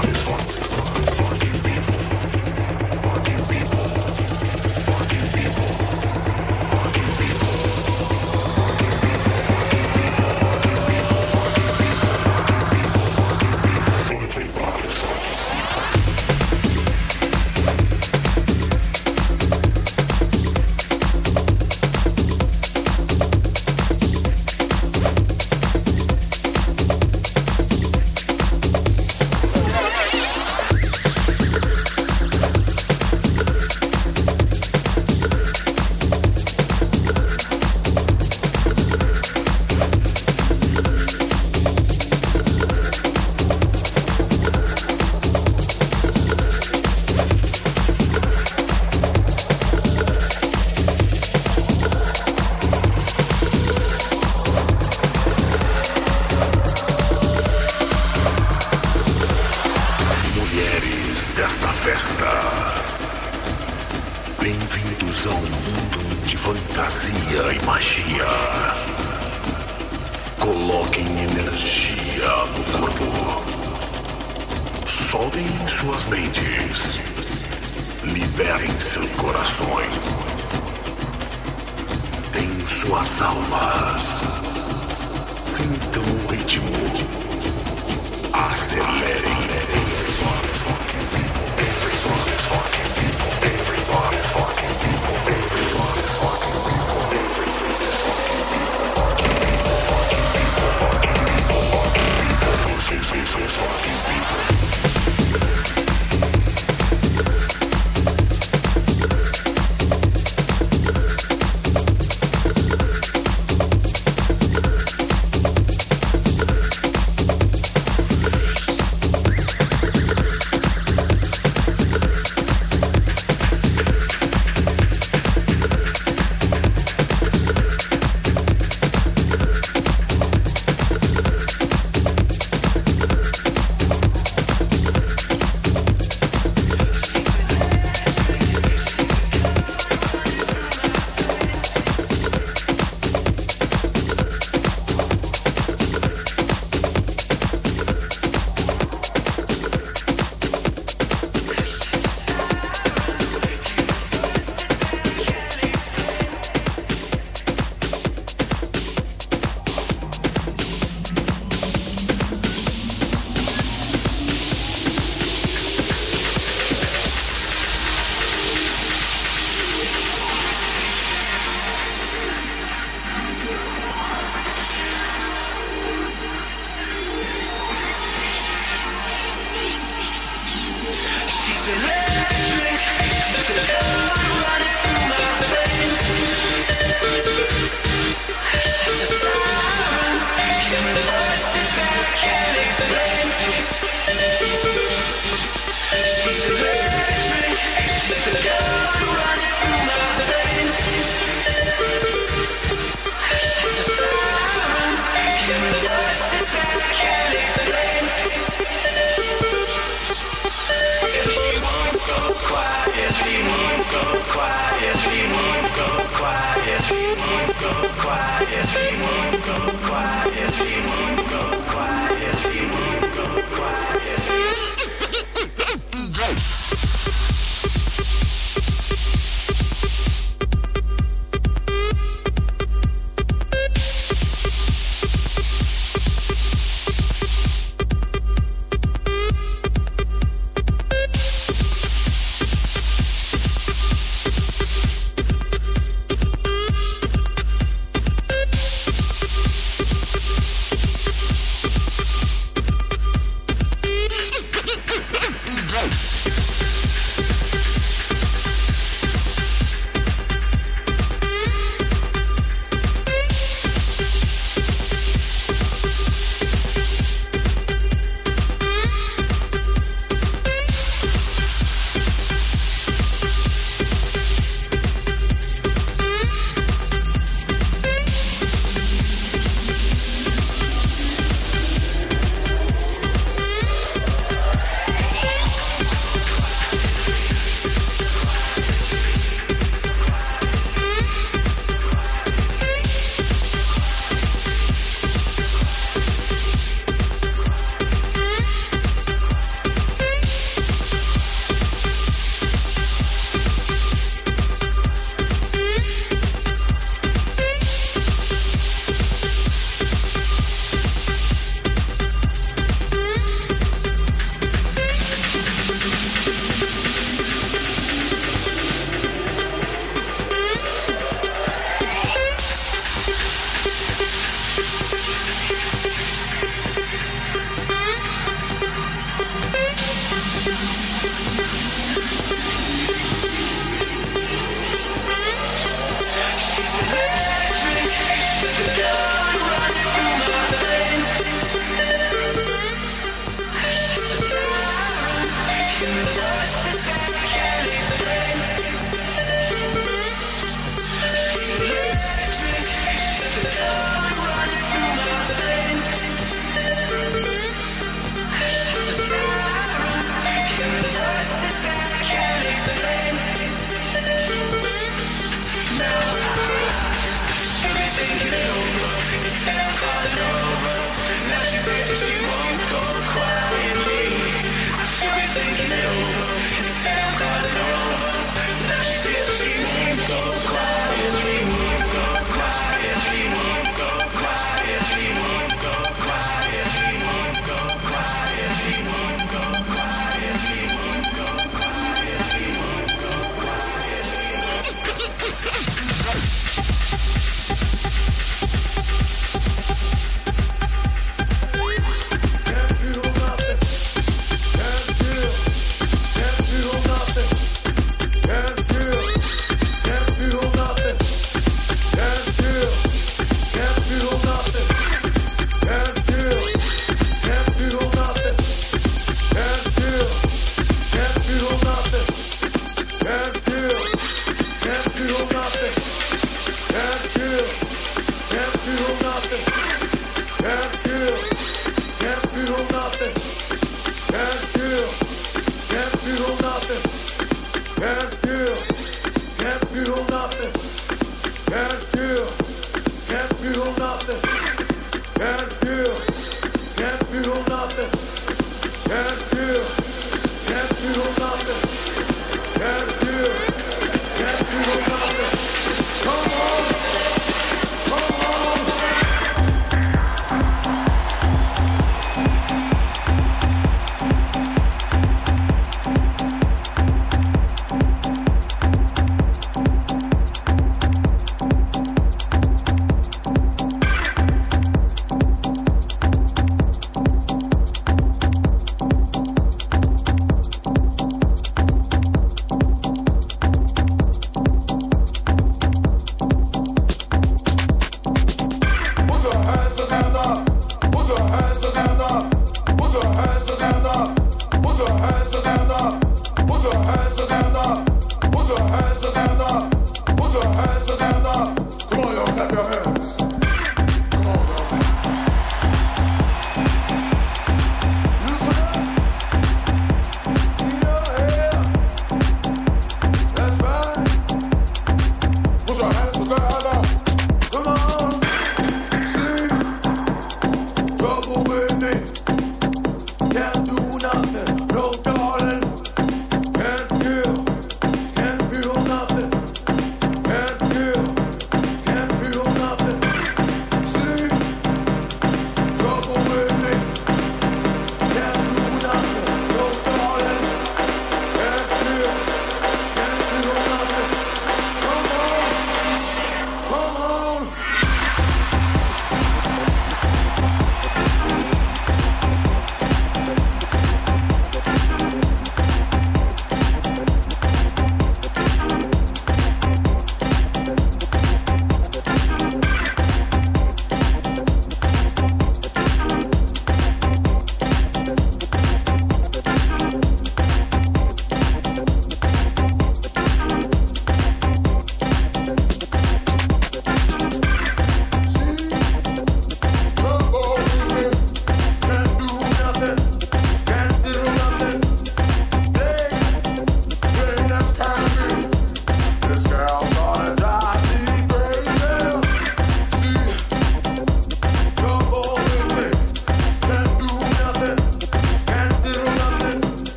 not his fault.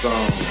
song.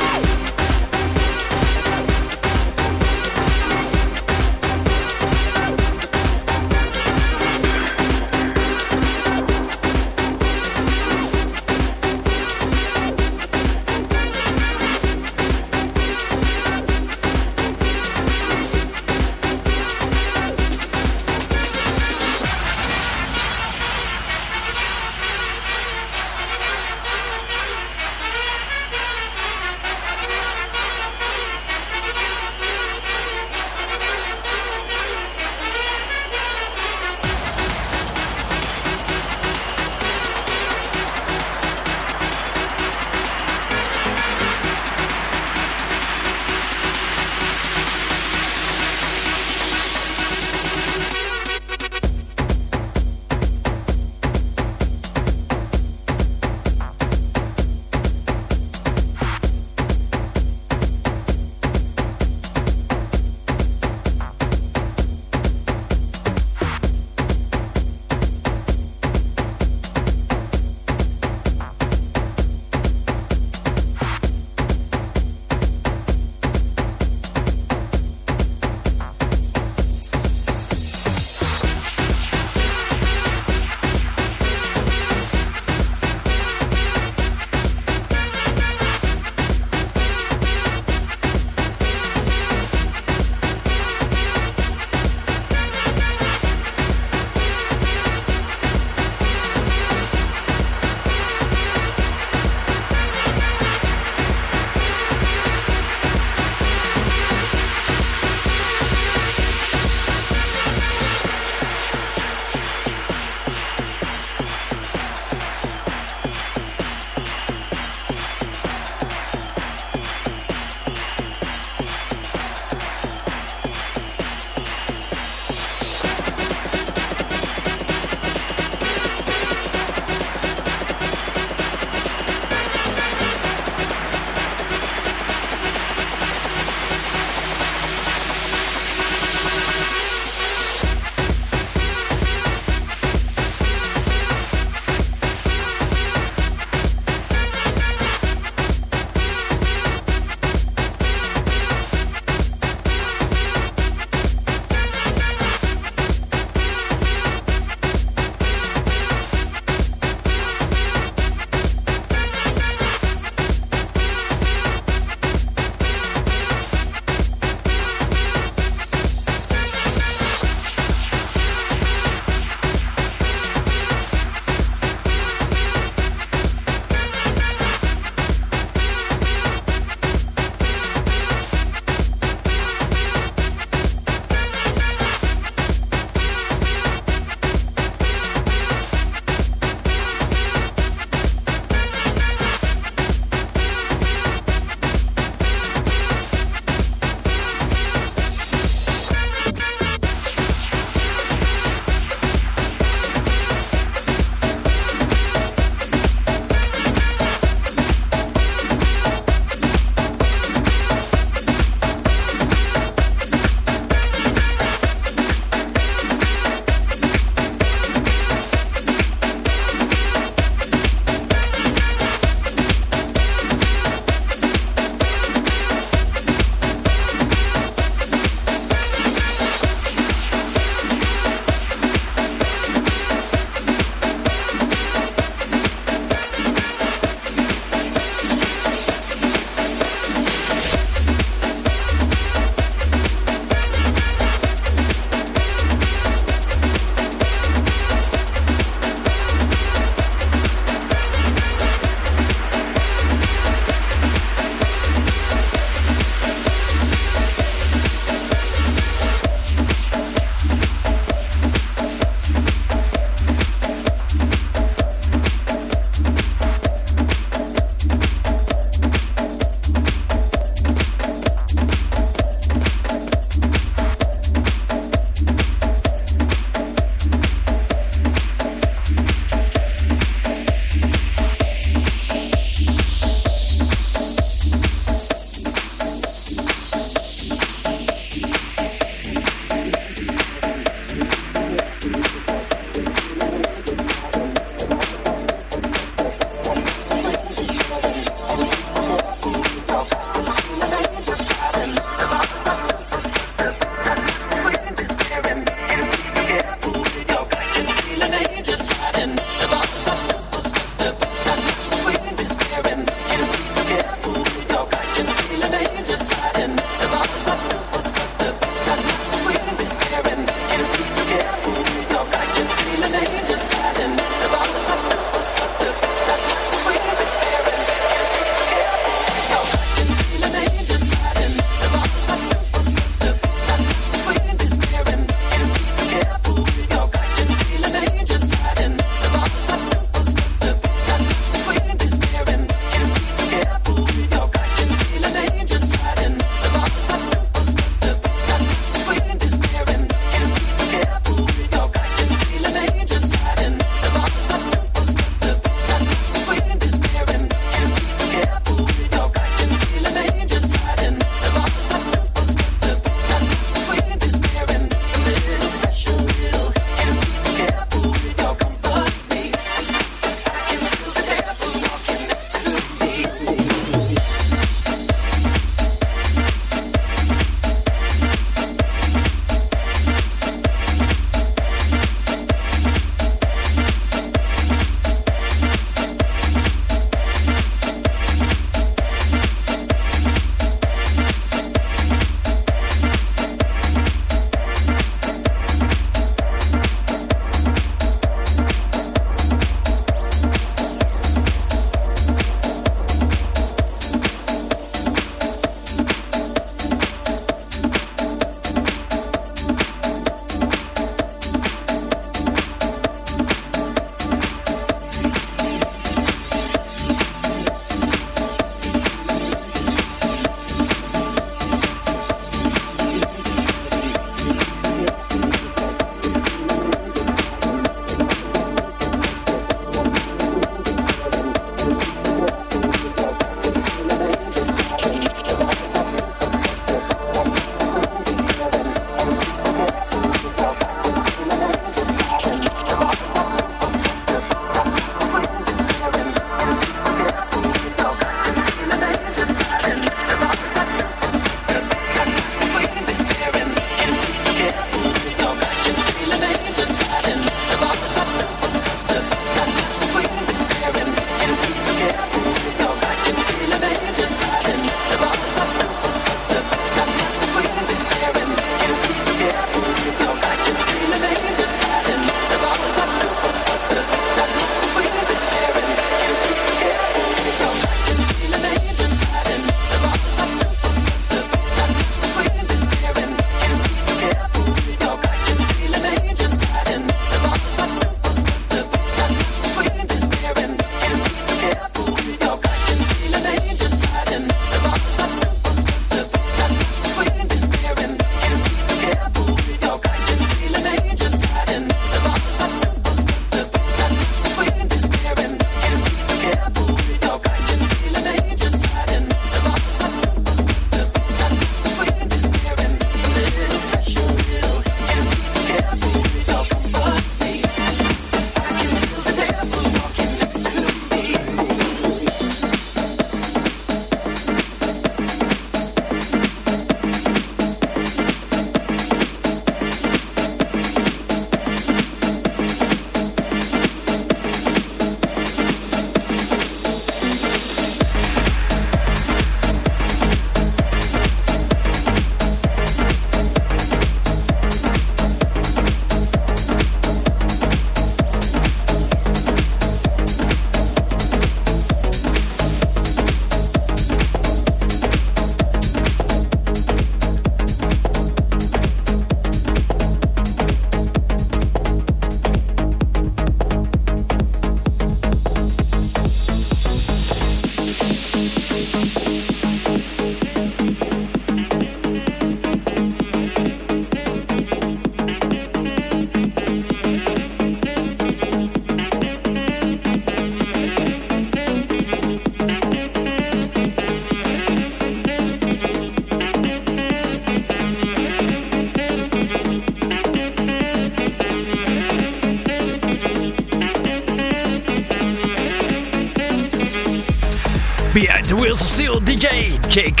DJ JK.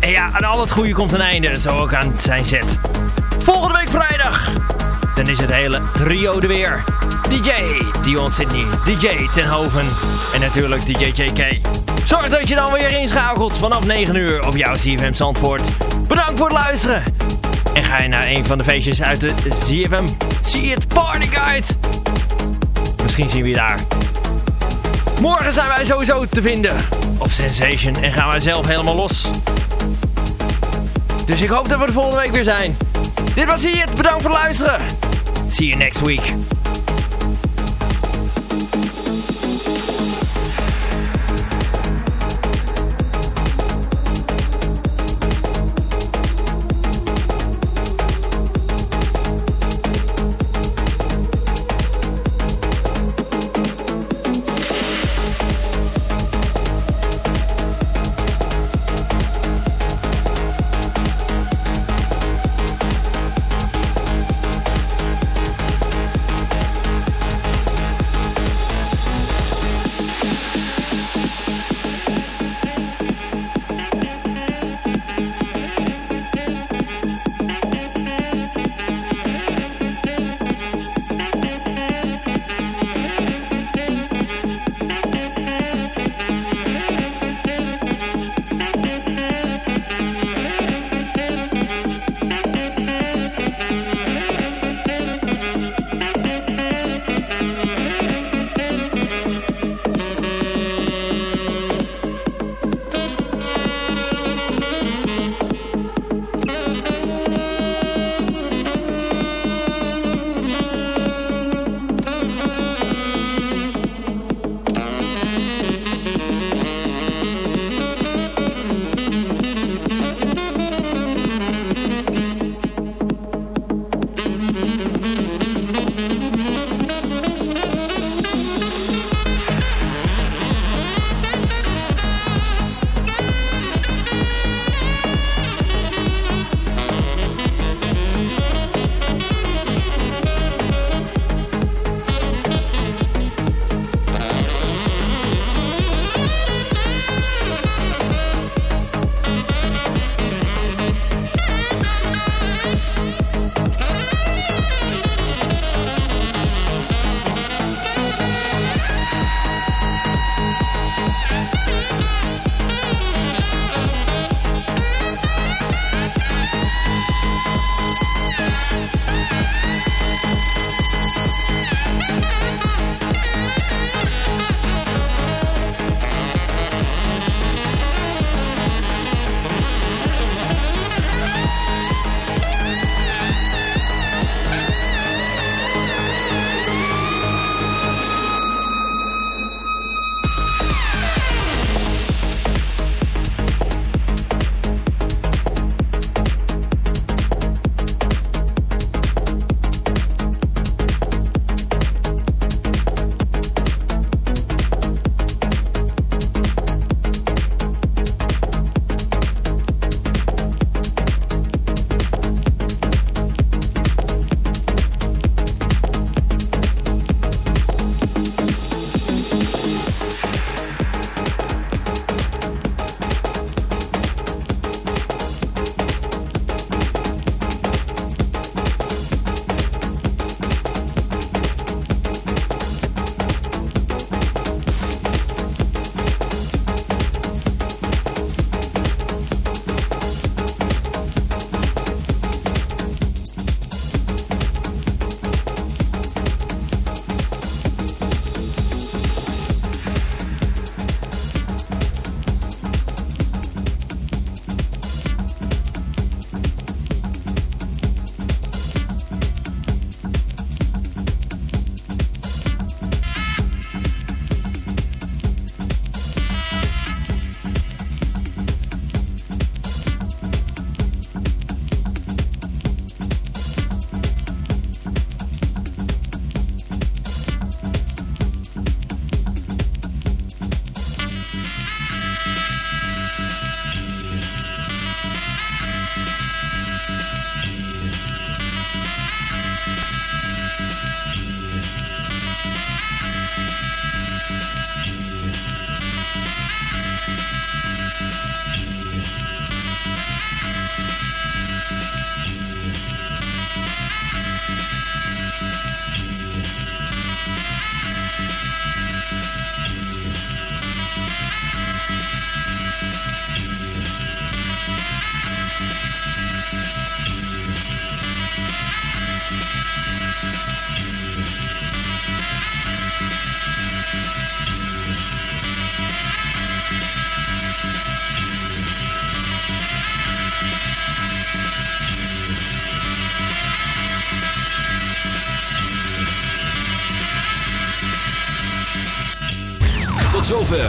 En ja, aan al het goede komt een einde, zo ook aan zijn set. Volgende week vrijdag, dan is het hele trio er weer. DJ Dion Sydney, DJ Tenhoven en natuurlijk DJ JK. Zorg dat je dan weer inschakelt vanaf 9 uur op jouw CFM Zandvoort. Bedankt voor het luisteren. En ga je naar een van de feestjes uit de CFM See It Party Guide. Misschien zien we je daar. Morgen zijn wij sowieso te vinden op Sensation en gaan wij zelf helemaal los. Dus ik hoop dat we de volgende week weer zijn. Dit was hier het. Bedankt voor het luisteren. See you next week.